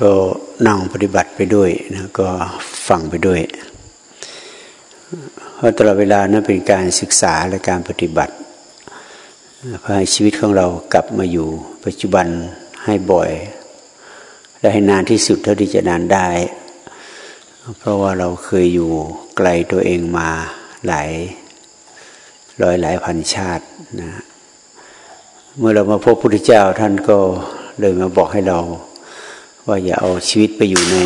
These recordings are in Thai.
ก็นั่งปฏิบัติไปด้วยนะก็ฟังไปด้วย เพราะตลอดเวลานั้นเป็นการศึกษาและการปฏิบัติเพื่อให้ชีวิตของเรากลับมาอยู่ ปัจจุบันให้บ่อย และให้นานที่สุดเท่าที่จะนานได้ เพราะว่าเราเคยอยู่ไกลตัวเองมาหลายร้อยหลายพันชาตินะเมื่อเรามาพบพระพุทธเจ้าท่านก็เลยมาบอกให้เรา ว่าอย่าเอาชีวิตไปอยู่ใน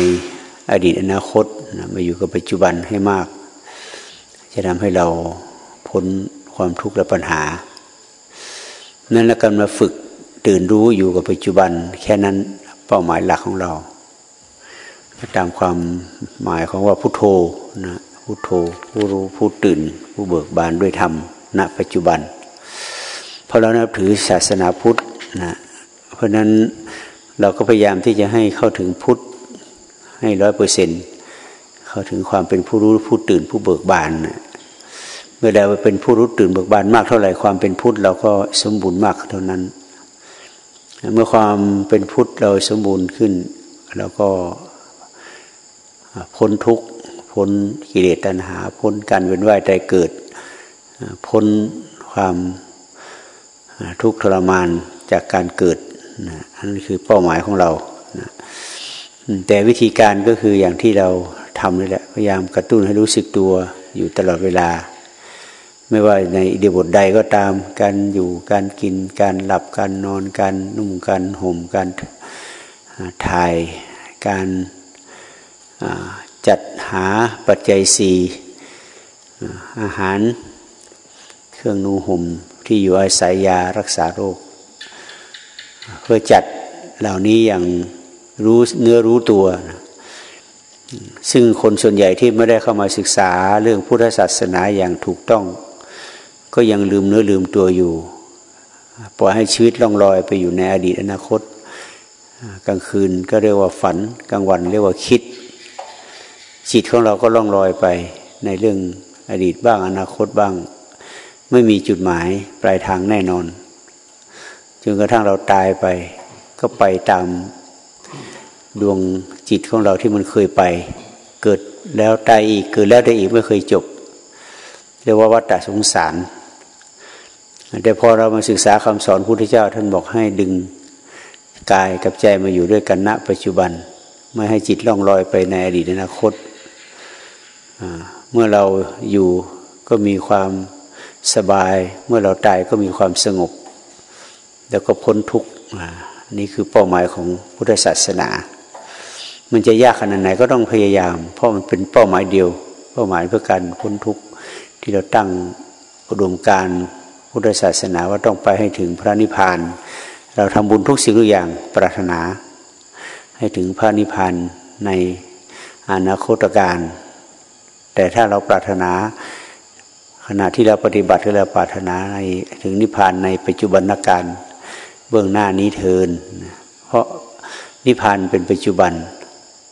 อดีตอนาคตนะมาอยู่กับปัจจุบันให้มาก จะทำให้เราพ้นความทุกข์และปัญหา นั่นแล้วกันมาฝึกตื่นรู้อยู่กับปัจจุบัน แค่นั้นเป้าหมายหลักของเรา ตามความหมายของว่าพุโทโธนะพุโทโธผู้รู้ผู้ตื่น ผู้เบิกบานด้วยธรรมณปัจจุบัน เพราะเรานับถือศาสนาพุทธนะเพราะนั้น เราก็พยายามที่จะให้เข้าถึงพุทธให้ร้อยเปอร์เซ็นเข้าถึงความเป็นผู้รู้ผู้ตื่นผู้เบิกบานเมื่อเราเป็นผู้รู้ตื่นเบิกบานมากเท่าไหร่ความเป็นพุทธเราก็สมบูรณ์มากเท่านั้น เมื่อความเป็นพุทธเราสมบูรณ์ขึ้น เราก็พ้นทุกข์พ้นกิเลสตัณหา พ้นการเวียนว่ายใจเกิด พ้นความทุกข์ทรมานจากการเกิด นะอันนี้คือเป้าหมายของเรานะแต่วิธีการก็คืออย่างที่เราทำนี่แหละพยายามกระตุ้นให้รู้สึกตัวอยู่ตลอดเวลา ไม่ว่าในอิเดียบทใดก็ตาม การอยู่การกินการหลับการนอนการนุ่มการห่มการถ่ายการจัดหาปัจจัยสี่อาหารเครื่องนูห่มที่อยู่อาศัยยารักษาโรค เพื่อจัดเหล่านี้อย่างรู้เนื้อรู้ตัว ซึ่งคนส่วนใหญ่ที่ไม่ได้เข้ามาศึกษาเรื่องพุทธศาสนาอย่างถูกต้อง ก็ยังลืมเนื้อลืมตัวอยู่ ปล่อยให้ชีวิตล่องลอยไปอยู่ในอดีตอนาคต กลางคืนก็เรียกว่าฝัน กลางวันเรียกว่าคิด จิตของเราก็ล่องลอยไปในเรื่องอดีตบ้างอนาคตบ้าง ไม่มีจุดหมายปลายทางแน่นอน จนกระทั่งเราตายไป ก็ไปตามดวงจิตของเราที่มันเคยไป เกิดแล้วตายอีกเกิดแล้วได้อีกไม่เคยจบ เรียกว่าวัฏสงสาร แต่พอเรามาศึกษาคำสอนพุทธเจ้า ท่านบอกให้ดึงกายกับใจมาอยู่ด้วยกันณปัจจุบัน ไม่ให้จิตล่องลอยไปในอดีตอนาคต เมื่อเราอยู่ก็มีความสบาย เมื่อเราตายก็มีความสงบ แล้วก็พ้นทุกข์นี่คือเป้าหมายของพุทธศาสนา มันจะยากขนาดไหนก็ต้องพยายาม เพราะมันเป็นเป้าหมายเดียว เป้าหมายเพื่อการพ้นทุกข์ที่เราตั้งอุดมการพุทธศาสนาว่าต้องไปให้ถึงพระนิพพาน เราทำบุญทุกสิ่งทุกอย่างปรารถนา ให้ถึงพระนิพพานในอนาคตการ แต่ถ้าเราปรารถนาขณะที่เราปฏิบัติเราปรารถนาในถึงนิพพานในปัจจุบันการ เบื้องหน้านี้เทิน เพราะนิพพานเป็นปัจจุบัน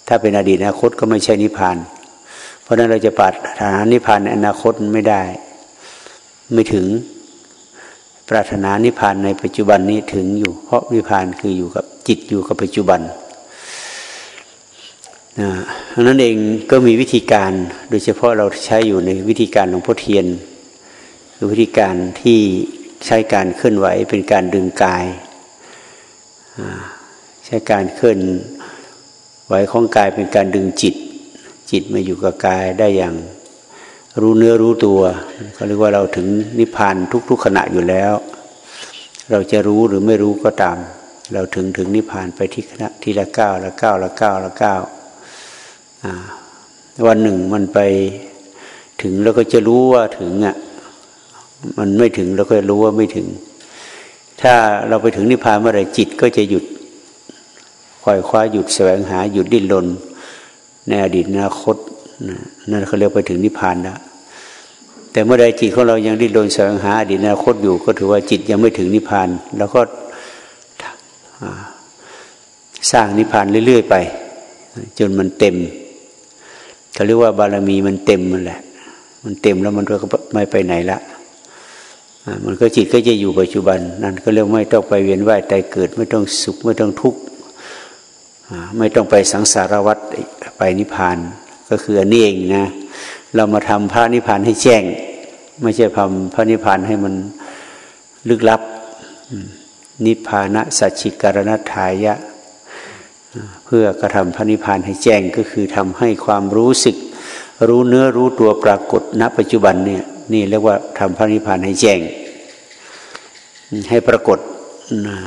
ถ้าเป็นอดีตอนาคตก็ไม่ใช่นิพพาน เพราะนั้นเราจะปรารถนานิพพานในอนาคตไม่ได้ ไม่ถึงปรารถนานิพพานในปัจจุบันนี้ถึงอยู่ เพราะนิพพานคืออยู่กับจิตอยู่กับปัจจุบันนั้นเองก็มีวิธีการโดยเฉพาะเราใช้อยู่ในวิธีการหลวงพ่อเทียน คือวิธีการที่ใช้การเคลื่อนไหวเป็นการดึงกาย ใช้การเคลื่อนไหวของกายเป็นการดึงจิต จิตมาอยู่กับกายได้อย่างรู้เนื้อรู้ตัวเขาเรียกว่าเราถึงนิพพานทุก ๆขณะอยู่แล้ว เราจะรู้หรือไม่รู้ก็ตาม เราถึงถึงนิพพานไปที่ขณะทีละก้าวละก้าวละก้าวละก้าววันหนึ่งมันไปถึงแล้วก็จะรู้ว่าถึงอะมันไม่ถึงเราก็รู้ว่าไม่ถึง ถ้าเราไปถึงนิพพานเมื่อไรจิตก็จะหยุดคอยคว้าหยุดแสวงหาหยุดดิ้นรนในอดีตอนาคตนั่นเขาเรียกไปถึงนิพพานแล้วแต่เมื่อใดจิตของเรายังดิ้นรนแสวงหาอดีตอนาคตอยู่ ก็ถือว่าจิตยังไม่ถึงนิพพาน แล้วก็สร้างนิพพานเรื่อยๆไป จนมันเต็มเขาเรียกว่าบารมีมันเต็มมันแหละ มันเต็มแล้วมันก็ไม่ไปไหนละ มันก็จิตก็จะอยู่ปัจจุบัน นั่นก็เรียกไม่ต้องไปเวียนว่ายตายเกิด ไม่ต้องสุขไม่ต้องทุกข์ไม่ต้องไปสังสารวัฏไปนิพพานก็คืออันนี้เองนะ เรามาทำพระนิพพานให้แจ้ง ไม่ใช่ทำพระนิพพานให้มันลึกลับ นิพพานะสัจจิการณทายะ เพื่อกระทำพระนิพพานให้แจ้งก็คือทำให้ความรู้สึก รู้เนื้อรู้ตัวปรากฏณปัจจุบันเนี่ย นี่เรียกว่าทำพระนิพพานให้แจ้ง ให้ปรากฏนะ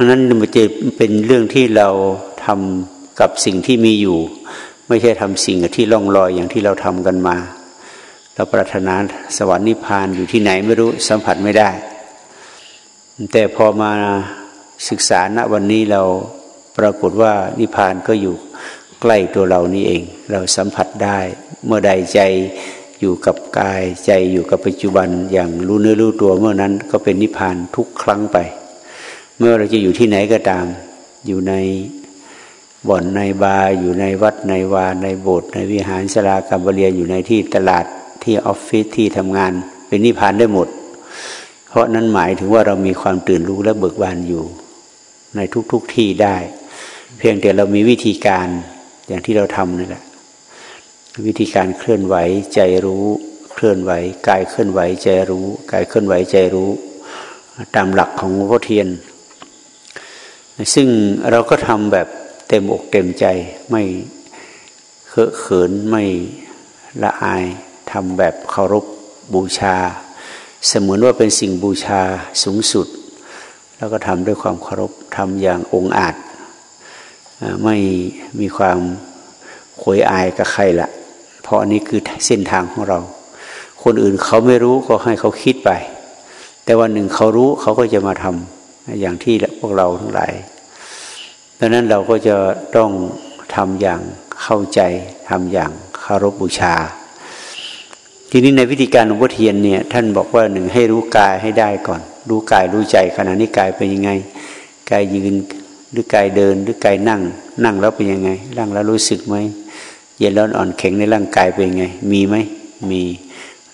ราะนั้นมันจะเป็นเรื่องที่เราทำกับสิ่งที่มีอยู่ ไม่ใช่ทำสิ่งที่ล่องลอยอย่างที่เราทำกันมาเราปรารถนาสวรรค์นิพพานอยู่ที่ไหนไม่รู้สัมผัสไม่ได้ แต่พอมาศึกษาณวันนี้เราปรากฏว่านิพพานก็อยู่ใกล้ตัวเรานี่เอง เราสัมผัสได้ เมื่อใดใจ อยู่กับกายใจอยู่กับปัจจุบันอย่างรู้เนื้อรู้ตัวเมื่อนั้นก็เป็นนิพพานทุกครั้งไป เมื่อเราจะอยู่ที่ไหนก็ตาม อยู่ในบ่อนในบาร์อยู่ในวัดในวาในโบสถ์ในวิหารสลากรรมเรียนอยู่ในที่ตลาดที่ออฟฟิศที่ทำงาน เป็นนิพพานได้หมด เพราะนั้นหมายถึงว่าเรามีความตื่นรู้และเบิกบานอยู่ ในทุกๆทที่ได้ เพียงแต่เรามีวิธีการอย่างที่เราทำนี่แหละ วิธีการเคลื่อนไหวใจรู้เคลื่อนไหวกายเคลื่อนไหวใจรู้กายเคลื่อนไหวใจรู้ ตามหลักของหลวงพ่อเทียน ซึ่งเราก็ทำแบบเต็มอกเต็มใจไม่เคอะเขินไม่ละอายทำแบบเคารพบูชา เสมือนว่าเป็นสิ่งบูชาสูงสุด แล้วก็ทำด้วยความเคารพทำอย่างองอาจ ไม่มีความขวยอายกับใครละ เพราะอันนี้คือเส้นทางของเรา คนอื่นเขาไม่รู้ก็ให้เขาคิดไป แต่วันหนึ่งเขารู้เขาก็จะมาทำอย่างที่พวกเราทั้งหลายดังนั้นเราก็จะต้องทำอย่างเข้าใจทำอย่างคารพบูชา ทีนี้ในวิธีการหลวงพ่อเทียนเนี่ยท่านบอกว่าหนึ่งให้รู้กายให้ได้ก่อน รู้กายรู้ใจขณะนี้กายเป็นยังไงกายยืนหรือกายเดินหรือกายนั่ง นั่งแล้วเป็นยังไงนั่งแล้วรู้สึกไหม เย็นร้อนอ่อนแข็งในร่างกายเป็นไง มีไหมมี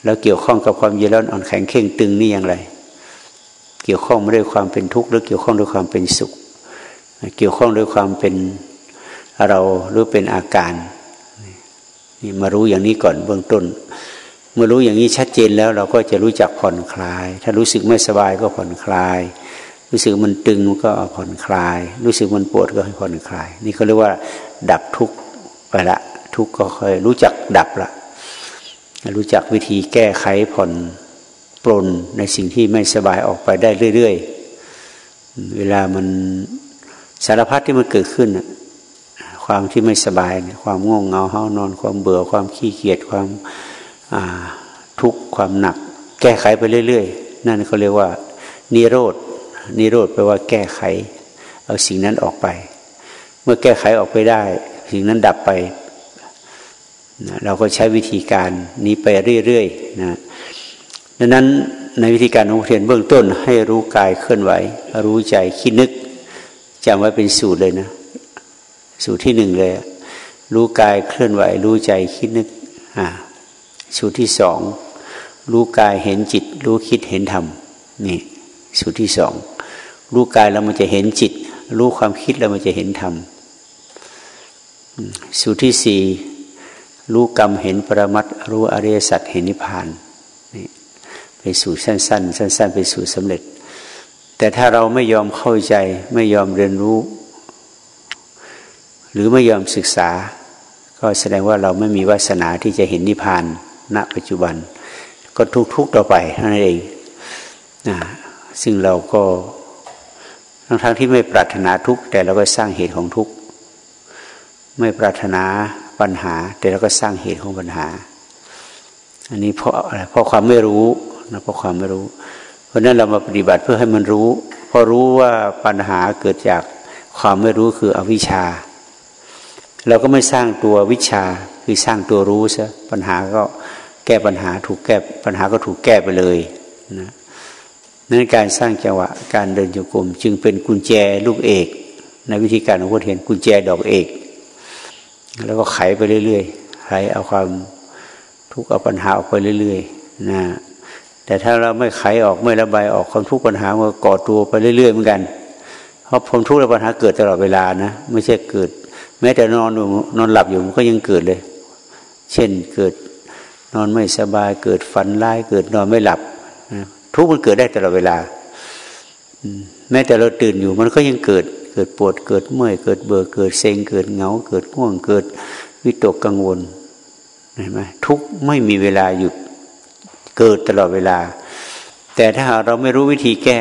แล้วเกี่ยวข้องกับความเย็นร้อนอ่อนแข็งเข่งตึงนี่อย่างไร เกี่ยวข้องไม่ด้วยความเป็นทุกข์หรือเกี่ยวข้องด้วยความเป็นสุข เกี่ยวข้องด้วยความเป็นเราหรือเป็นอาการนี่มารู้อย่างนี้ก่อนเบื้องต้น เมื่อรู้อย่างนี้ชัดเจนแล้วเราก็จะรู้จักผ่อนคลาย ถ้ารู้สึกไม่สบายก็ผ่อนคลาย รู้สึกมันตึงก็ผ่อนคลาย รู้สึกมันปวดก็ให้ผ่อนคลาย นี่เขาเรียกว่า ดับทุกข์ ทุกข์ก็ค่อยรู้จักดับละรู้จักวิธีแก้ไขผ่อนปลนในสิ่งที่ไม่สบายออกไปได้เรื่อยๆ เวลามันสารพัดที่มันเกิดขึ้น ความที่ไม่สบาย ความง่วงเหงาเฮานอน ความเบื่อความขี้เกียจความทุกข์ความหนัก แก้ไขไปเรื่อยๆ นั่นเขาเรียกว่า นิโรธนิโรธแปลว่าแก้ไข เอาสิ่งนั้นออกไป เมื่อแก้ไขออกไปได้ สิ่งนั้นดับไป เราก็ใช้วิธีการนี้ไปเรื่อยๆนะดังนั้นในวิธีการของเทียนเบื้องต้น ให้รู้กายเคลื่อนไหว รู้ใจคิดนึกจำไว้เป็นสูตรเลยนะ สูตรที่หนึ่งเลย รู้กายเคลื่อนไหว รู้ใจคิดนึกอ่าสูตรที่สองรู้กายเห็นจิต รู้คิดเห็นธรรมนี่สูตรที่สองรู้กายแล้วมันจะเห็นจิต รู้ความคิดแล้วมันจะเห็นธรรมสูตรที่สี่ รู้กรรมเห็นปรมัตรู้อริยสัจเห็นนิพพานนี่เป็นสูตรสั้น ๆ สั้นๆเป็นสูตรสำเร็จ แต่ถ้าเราไม่ยอมเข้าใจไม่ยอมเรียนรู้ หรือไม่ยอมศึกษา ก็แสดงว่าเราไม่มีวาสนาที่จะเห็นนิพพานณปัจจุบัน ก็ทุกทุกต่อไปนั่นเองนะซึ่งเราก็ทั้งทั้งที่ไม่ปรารถนาทุกแต่เราก็สร้างเหตุของทุกไม่ปรารถนา ปัญหา แต่เราก็สร้างเหตุของปัญหา อันนี้เพราะอะไรเพราะความไม่รู้นะเพราะความไม่รู้ เพราะนั้นเรามาปฏิบัติเพื่อให้มันรู้พอรู้ว่าปัญหาเกิดจากความไม่รู้คืออวิชชา เราก็ไม่สร้างตัววิชาคือสร้างตัวรู้ซะปัญหาก็แก้ปัญหาถูกแก้ปัญหาก็ถูกแก้ไปเลยนะนั้นการสร้างจังหวะการเดินโยกมจึงเป็นกุญแจลูกเอก ในวิธีการของพุทธเห็นกุญแจดอกเอก แล้วก็ไขไปเรื่อยๆไขเอาความทุกข์เอาปัญหาออกไปเรื่อยๆนะแต่ถ้าเราไม่ไขออกไม่ระบายออกความทุกข์ปัญหามันก่อตัวไปเรื่อยๆเหมือนกัน เพราะผมทุกข์และปัญหาเกิดตลอดเวลานะไม่ใช่เกิด แม้แต่นอนนอนหลับอยู่มันก็ยังเกิดเลย เช่นเกิดนอนไม่สบายเกิดฝันร้ายเกิดนอนไม่หลับทุกข์มันเกิดได้ตลอดเวลาแม้แต่เราตื่นอยู่มันก็ยังเกิด เกิดปวดเกิดเมื่อยเกิดเบื่อเกิดเซ็งเกิดเหงา เกิดง่วงเกิดวิตกกังวลเห็นไหมทุกไม่มีเวลาหยุดเกิดตลอดเวลา แต่ถ้าเราไม่รู้วิธีแก้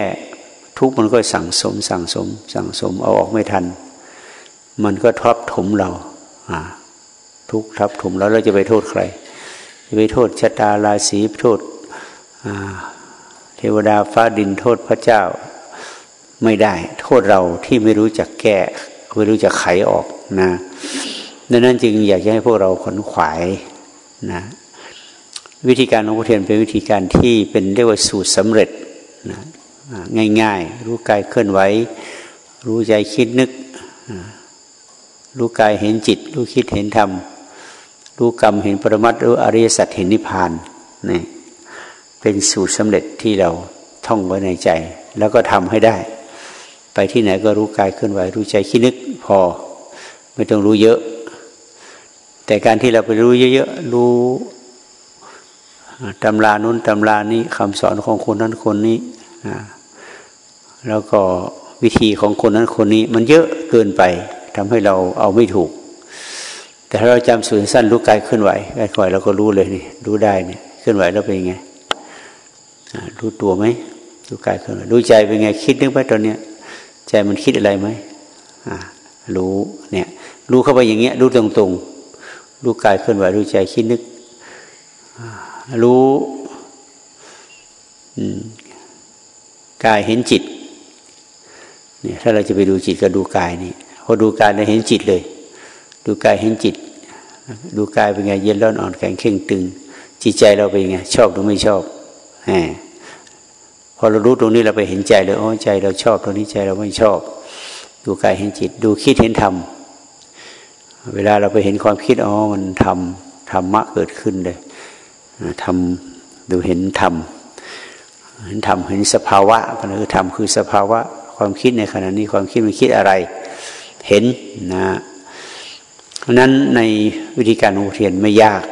ทุกมันก็สั่งสม สั่งสม สั่งสมเอาออกไม่ทัน มันก็ทับถมเราทุกทับถมแล้วเราจะไปโทษใคร จะไปโทษชะตาราศีโทษเทวดาฟ้าดินโทษพระเจ้า ไม่ได้ โทษเราที่ไม่รู้จักแก้ ไม่รู้จักไขออกนะดังนั้นจึงอยากให้พวกเราขนขวายนะวิธีการของพระเทียนเป็นวิธีการที่เป็นเรียกว่าสูตรสำเร็จนะง่ายๆ รู้กายเคลื่อนไหวรู้ใจคิดนึก รู้กายเห็นจิต รู้คิดเห็นธรรม รู้กรรมเห็นปรมัตรู้อริยสัจเห็นนิพพานนี่เป็นสูตรสำเร็จที่เราท่องไว้ในใจ แล้วก็ทำให้ได้ ไปที่ไหนก็รู้กายเคลื่อนไหวรู้ใจคิดนึกพอ ไม่ต้องรู้เยอะ แต่การที่เราไปรู้เยอะๆรู้ตำรานุ้นตำรานี้คำสอนของคนนั้นคนนี้แล้วก็วิธีของคนนั้นคนนี้ มันเยอะเกินไปทำให้เราเอาไม่ถูก แต่ถ้าเราจำสูตรสั้นรู้กายเคลื่อนไหวกายเคลื่อนไหวเราก็รู้เลยนี่รู้ได้เนี่ยเคลื่อนไหวแล้วเป็นยังไงรู้ตัวไหมรู้กายเคลื่อนไหวรู้ใจเป็นไงคิดนึกไปตอนเนี้ย ใจมันคิดอะไรไหมรู้เนี่ยรู้เข้าไปอย่างเงี้ยรู้ตรงๆรู้กายเคลื่อนไหวรู้ใจคิดนึกรู้กายเห็นจิตเนี่ยถ้าเราจะไปดูจิตก็ดูกายนี่พอดูกายเราเห็นจิตเลย ดูกายเห็นจิต ดูกายเป็นไงเย็นร้อนอ่อนแข็งเข่งตึง จิตใจเราเป็นไงชอบหรือไม่ชอบแหม พอเรารู้ตรงนี้เราไปเห็นใจเลยโอ้ใจเราชอบตรงนี้ใจเราไม่ชอบ ดูกายเห็นจิต ดูคิดเห็นธรรมเวลาเราไปเห็นความคิดอ๋อมันทำธรรมะเกิดขึ้นเลยทำดูเห็นธรรมเห็นธรรมเห็นสภาวะก็คือธรรมคือสภาวะความคิดในขณะนี้ความคิดมันคิดอะไร เห็นนะเพราะนั้นในวิธีการอุเทียนไม่ยาก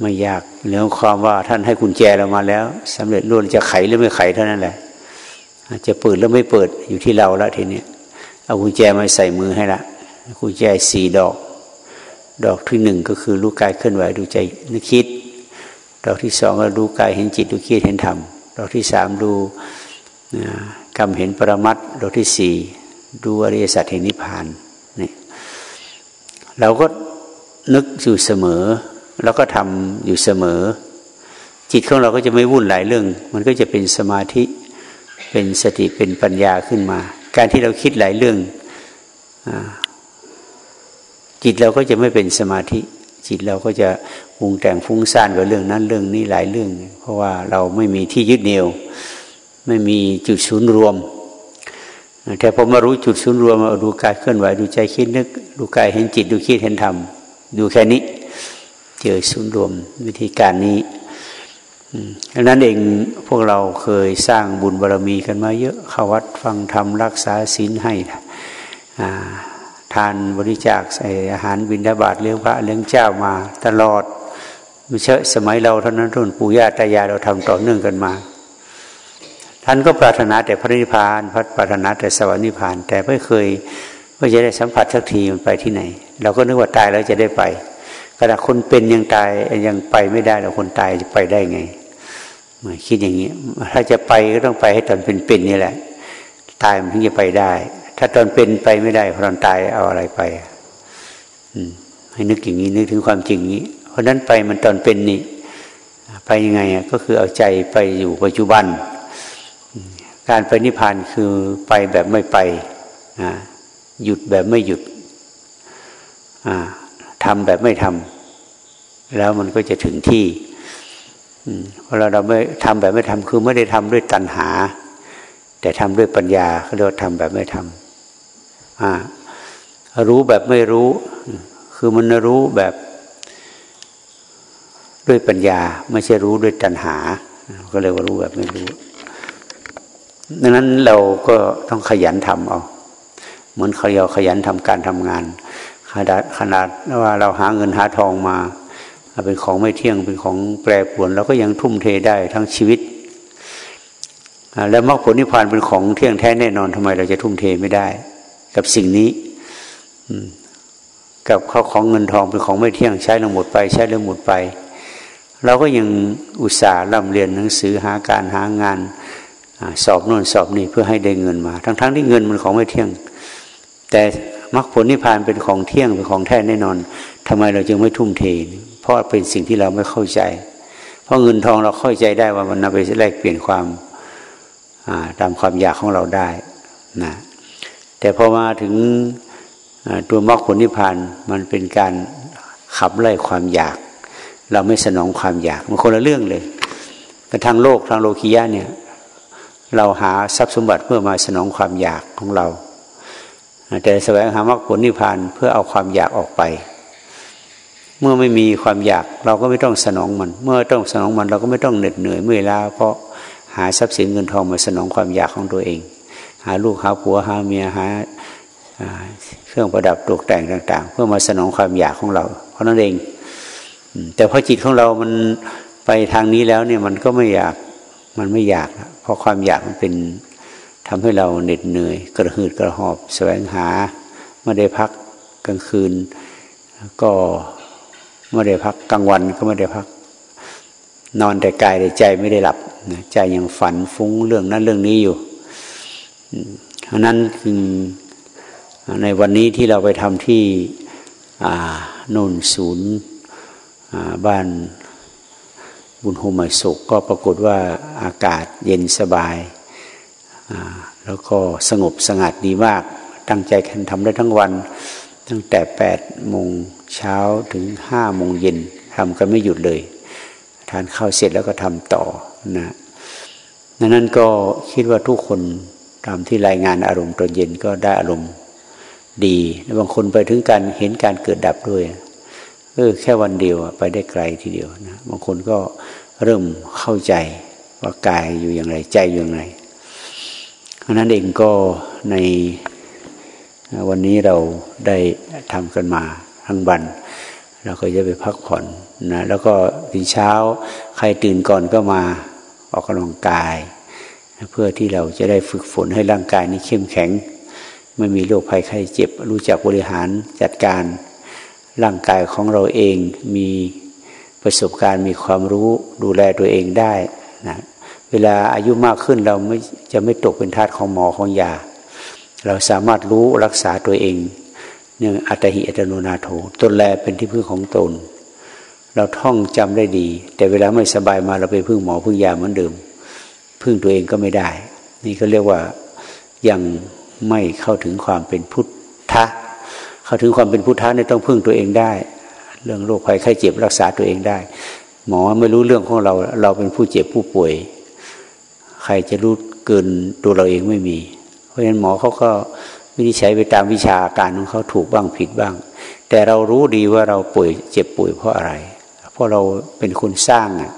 ไม่ยากเรื่องความว่าท่านให้กุญแจเรามาแล้วสำเร็จล้วนจะไขหรือไม่ไขเท่านั้นแหละจะเปิดหรือไม่เปิดอยู่ที่เราล้วทีนี้เอากุญแจมาใส่มือให้ละกุญแจสี่ดอก ดอกที่หนึ่งก็คือรู้กายเคลื่อนไหวดูใจนึกคิด ดอกที่สองก็รู้กายเห็นจิตดูคิดเห็นธรรมดอกที่สามดูกรรมเห็นปรมัตดอกที่สี่ดูอริยสัจเห็นนิพพานนี่เราก็นึกอยู่เสมอ แล้วก็ทำอยู่เสมอ จิตของเราก็จะไม่วุ่นหลายเรื่อง มันก็จะเป็นสมาธิเป็นสติเป็นปัญญาขึ้นมา การที่เราคิดหลายเรื่องจิตเราก็จะไม่เป็นสมาธิ จิตเราก็จะปรุงแต่งฟุ้งซ่านกับเรื่องนั้นเรื่องนี้หลายเรื่อง เพราะว่าเราไม่มีที่ยึดเหนี่ยว ไม่มีจุดศูนย์รวม แต่พอมารู้จุดศูนย์รวมมาดูกายเคลื่อนไหวดูใจคิดนึก ดูกายเห็นจิตดูคิดเห็นธรรมดูแค่นี้ เจอศูนย์รวมวิธีการนี้ดังนั้นเองพวกเราเคยสร้างบุญบารรมีกันมาเยอะเข้าวัดฟังธรรมรักษาศีลให้ทานบริจาคใส่อาหารบิณฑบาตเลี้ยงพระเลี้ยงเจ้ามาตลอดไม่ใช่สมัยเราเท่านั้นรุ่นปู่ย่าตายายเราทำต่อเนื่องกันมา ท่านก็ปรารถนาแต่พระนิพพานพระปรารถนาแต่สวรรค์นิพพาน แต่ไม่เคยว่าจะได้สัมผัสสักทีมันไปที่ไหน เราก็นึกว่าตายแล้วจะได้ไป ขณะคนเป็นยังตายยังไปไม่ได้เราคนตายจะไปได้ไงมาคิดอย่างนี้ ถ้าจะไปก็ต้องไปให้ตอนเป็นๆนี่แหละ ตายมันถึงจะไปได้ ถ้าตอนเป็นไปไม่ได้ตอนตายเอาอะไรไปให้นึกอย่างนี้นึกถึงความจริงนี้ เพราะนั้นไปมันตอนเป็นนี่ไปยังไงอะก็คือเอาใจไปอยู่ปัจจุบัน การไปนิพพานคือไปแบบไม่ไปหยุดแบบไม่หยุดอ่า ทำแบบไม่ทำแล้วมันก็จะถึงที่เวลาเราไม่ทำแบบไม่ทำคือไม่ได้ทำด้วยตัณหา แต่ทำด้วยปัญญาเขาเรียกว่าทำแบบไม่ทำรู้แบบไม่รู้ คือมันรู้แบบด้วยปัญญา ไม่ใช่รู้ด้วยตัณหา ก็เลยว่ารู้แบบไม่รู้ดังนั้นเราก็ต้องขยันทำเอา เหมือนเขาเราขยันทำการทำงาน ขนาดขนาดว่าเราหาเงินหาทองมา เป็นของไม่เที่ยงเป็นของแปรปรวนเราก็ยังทุ่มเทได้ทั้งชีวิต แล้วมรรคผลนิพพานเป็นของเที่ยงแท้แน่นอนทำไมเราจะทุ่มเทไม่ได้ กับสิ่งนี้กับข้าของเงินทองเป็นของไม่เที่ยงใช้แล้วหมดไป ใช้แล้วหมดไป เราก็ยังอุตส่าห์ร่ำเรียนหนังสือหาการหางานสอบโน่นสอบนี่เพื่อให้ได้เงินมา ทั้งๆทที่เงินมันของไม่เที่ยง แต่ มรรคผลนิพพานเป็นของเที่ยงเป็นของแท้แน่นอนทำไมเราจึงไม่ทุ่มเท เพราะเป็นสิ่งที่เราไม่เข้าใจ เพราะเงินทองเราเข้าใจได้ว่ามันนำไปแลกเปลี่ยนความตามความอยากของเราได้นะแต่พอมาถึงตัวมรรคผลนิพพานมันเป็นการขับไล่ความอยาก เราไม่สนองความอยากมันคนละเรื่องเลยแต่ทางโลกทางโลกียะเนี่ยเราหาทรัพย์สมบัติเพื่อมาสนองความอยากของเรา แต่แสวงหามรรคผลนิพพานเพื่อเอาความอยากออกไป เมื่อไม่มีความอยากเราก็ไม่ต้องสนองมัน เมื่อต้องสนองมันเราก็ไม่ต้องเหน็ดเหนื่อยเมื่อยล้าเพราะหาทรัพย์สินเงินทองมาสนองความอยากของตัวเอง หาลูกหาผัวหาเมียหาเครื่องประดับตกแต่งต่าง ๆ เพื่อมาสนองความอยากของเรา เพราะนั้นเอง แต่พอจิตของเรามันไปทางนี้แล้วเนี่ยมันก็ไม่อยากมันไม่อยากเพราะความอยากมันเป็น ทำให้เราเหน็ดเหนื่อย กระหืดกระหอบ แสวงหาไม่ได้พักกลางคืน ก็ไม่ได้พักกลางวันก็ไม่ได้พัก นอนแต่กายแต่ใจไม่ได้หลับใจยังฝันฟุ้งเรื่องนั้นเรื่องนี้อยู่เพราะนั้นคือในวันนี้ที่เราไปทำที่นุ่นศูนย์บ้านบุญโฮมสุขก็ปรากฏว่าอากาศเย็นสบาย แล้วก็สงบสงัดดีมาก ตั้งใจกันทำได้ทั้งวัน ตั้งแต่แปดโมงเช้าถึงห้าโมงเย็นทำกันไม่หยุดเลย ทานข้าวเสร็จแล้วก็ทำต่อนะดังนั้นก็คิดว่าทุกคนตามที่รายงานอารมณ์ตอนเย็นก็ได้อารมณ์ดีแล้วบางคนไปถึงการเห็นการเกิดดับด้วยเออแค่วันเดียวไปได้ไกลทีเดียวนะบางคนก็เริ่มเข้าใจว่ากายอยู่อย่างไรใจอยู่อย่างไร ราะนั้นเองก็ในวันนี้เราได้ทำกันมาทั้งวันเราก็จะไปพักผ่อนนะแล้วก็ตื่นเช้าใครตื่นก่อนก็มาออกกำลังกาย เพื่อที่เราจะได้ฝึกฝนให้ร่างกายนี้เข้มแข็ง ไม่มีโรคภัยไข้เจ็บ รู้จักบริหารจัดการร่างกายของเราเองมีประสบการณ์มีความรู้ดูแลตัวเองได้นะ เวลาอายุมากขึ้นเราไม่จะไม่ตกเป็นทาสของหมอของยา เราสามารถรู้รักษาตัวเองเนื่องอัตหิอัตโนนาโถตนแลเป็นที่พึ่งของตน เราท่องจำได้ดี แต่เวลาไม่สบายมาเราไปพึ่งหมอพึ่งยาเหมือนเดิม พึ่งตัวเองก็ไม่ได้ นี่ก็เรียกว่ายังไม่เข้าถึงความเป็นพุทธะเข้าถึงความเป็นพุทธะเนี่ยต้องพึ่งตัวเองได้ เรื่องโรคภัยไข้เจ็บรักษาตัวเองได้ หมอไม่รู้เรื่องของเราเราเป็นผู้เจ็บผู้ป่วย รจะรู้เกินตัวเราเองไม่มี เพราะฉะนั้นหมอเขาก็วินิจฉัยไปตามวิชาการของเขาถูกบ้างผิดบ้าง แต่เรารู้ดีว่าเราป่วยเจ็บป่วยเพราะอะไร เพราะเราเป็นคนสร้างอะ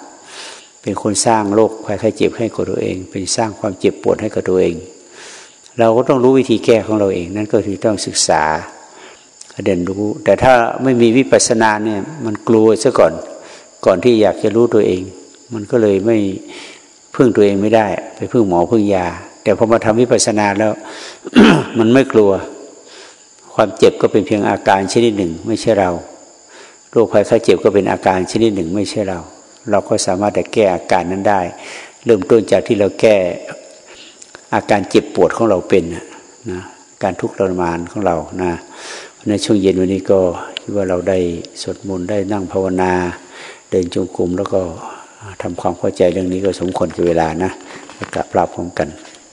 เป็นคนสร้างโรคภัยไข้เจ็บให้กับตัวเอง เป็นสร้างความเจ็บปวดให้กับตัวเอง เราก็ต้องรู้วิธีแก้ของเราเอง นั่นก็คือต้องศึกษาเด่นรู้ แต่ถ้าไม่มีวิปัสสนาเนี่ยมันกลัวซะก่อน ก่อนที่อยากจะรู้ตัวเอง มันก็เลยไม่ พึ่งตัวเองไม่ได้ ไปพึ่งหมอพึ่งยา แต่พอมาทำวิปัสสนาแล้ว มันไม่กลัว ความเจ็บก็เป็นเพียงอาการชนิดหนึ่ง ไม่ใช่เราโรคภัยไข้เจ็บก็เป็นอาการชนิดหนึ่ง ไม่ใช่เรา เราก็สามารถจะแก้อาการนั้นได้ เริ่มต้นจากที่เราแก้อาการเจ็บปวดของเราเป็นนะการทุกข์ทรมานของเรานะในช่วงเย็นวันนี้ก็คิดว่าเราได้สวดมนต์ได้นั่งภาวนา เดินจงกรมแล้วก็ ทำความเข้าใจเรื่องนี้ก็สมควรกับเวลานะกลับราพร้อมกัน